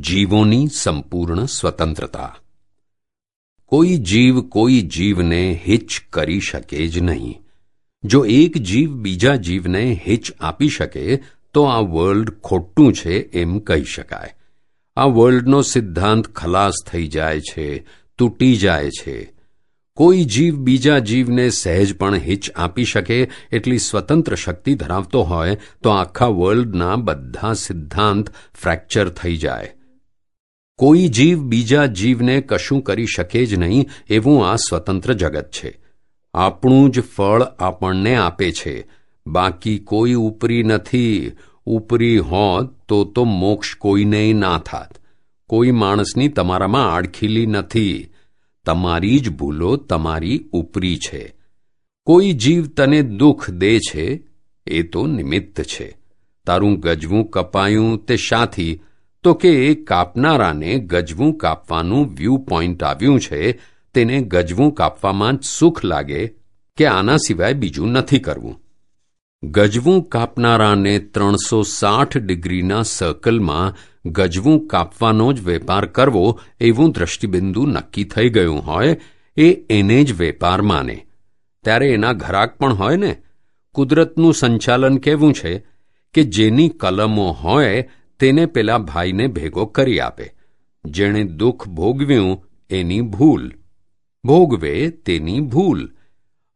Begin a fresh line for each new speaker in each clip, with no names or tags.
જીવોની સંપૂર્ણ સ્વતંત્રતા. કોઈ જીવ કોઈ જીવને હિચ કરી શકે જ નહીં. જો એક જીવ બીજા જીવને હિચ આપી શકે, તો આ વર્લ્ડ ખોટું છે એમ કહી શકાય. આ વર્લ્ડનો સિદ્ધાંત ખલાસ થઈ જાય છે, તૂટી જાય છે. કોઈ જીવ બીજા જીવને સહેજ પણ હિચ આપી શકે, એટલી સ્વતંત્ર શક્તિ ધરાવતો હોય, તો આખા વર્લ્ડના બધા સિદ્ધાંત ફ્રેક્ચર થઈ જાય. કોઈ જીવ બીજા જીવને કશું કરી શકે જ નહીં એવું આ સ્વતંત્ર જગત છે. આપણું જ ફળ આપણને આપે છે. બાકી કોઈ ઉપરી નથી. ઉપરી હોત તો તો મોક્ષ કોઈને ના થાત. કોઈ માણસની તમારામાં આડખીલી નથી. તમારી જ ભૂલો તમારી ઉપરી છે. કોઈ જીવ તને દુઃખ દે છે, એ તો નિમિત્ત છે. તારું ગજવું કપાયું તે શાથી તો કે એ કાપનારાને ગજવું કાપવાનું વ્યૂ પોઈન્ટ આવ્યું છે, તેને ગજવું કાપવામાં જ સુખ લાગે કે આના સિવાય બીજું નથી કરવું. ગજવું કાપનારાને ત્રણસો સાઠ ડિગ્રીના સર્કલમાં ગજવું કાપવાનો જ વેપાર કરવો એવું દ્રષ્ટિબિંદુ નક્કી થઈ ગયું હોય, એ એને જ વેપાર માને. ત્યારે એના ઘરાક પણ હોય ને? કુદરતનું સંચાલન કેવું છે કે જેની કલમો હોય તેને પેલા ભાઈને ભેગો કરી આપે. જેણે દુઃખ ભોગવ્યું એની ભૂલ. ભોગવે તેની ભૂલ.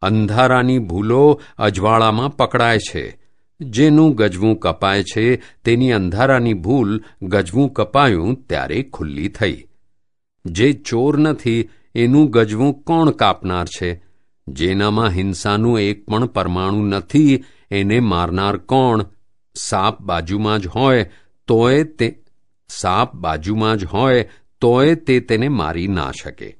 અંધારાની ભૂલો અજવાળામાં પકડાય છે. જેનું ગજવું કપાય છે, તેની અંધારાની ભૂલ ગજવું કપાયું ત્યારે ખુલ્લી થઈ. જે ચોર નથી, એનું ગજવું કોણ કાપનાર છે? જેનામાં હિંસાનું એક પણ પરમાણુ નથી, એને મારનાર કોણ? સાપ બાજુમાં જ હોય તોય તે સાપ બાજુમાં જ હોય, તોય તે તેને મારી ના શકે.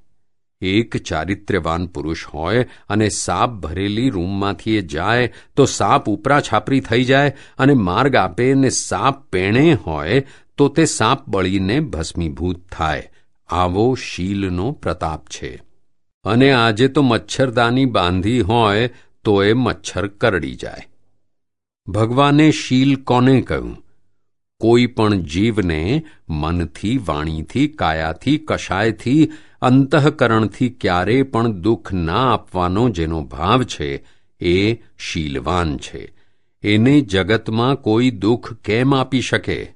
એક ચારિત્ર્યવાન પુરુષ હોય અને સાપ ભરેલી રૂમમાંથી એ જાય, તો સાપ ઉપરા છાપરી થઈ જાય અને માર્ગ આપે ને સાપ પેણે હોય, તો તે સાપ બળીને ભસ્મીભૂત થાય. આવો શીલનો પ્રતાપ છે. અને આજે તો મચ્છરદાની બાંધી હોય, તો એ મચ્છર કરડી જાય. ભગવાને શીલ કોને કહ્યું? કોઈ પણ જીવને મનથી, વાણીથી, કાયાથી, કશાયથી, અંતઃકરણથી ક્યારે પણ દુઃખ ના આપવાનો જેનો ભાવ છે, એ શીલવાન છે. એને જગતમાં કોઈ દુઃખ કેમ આપી શકે?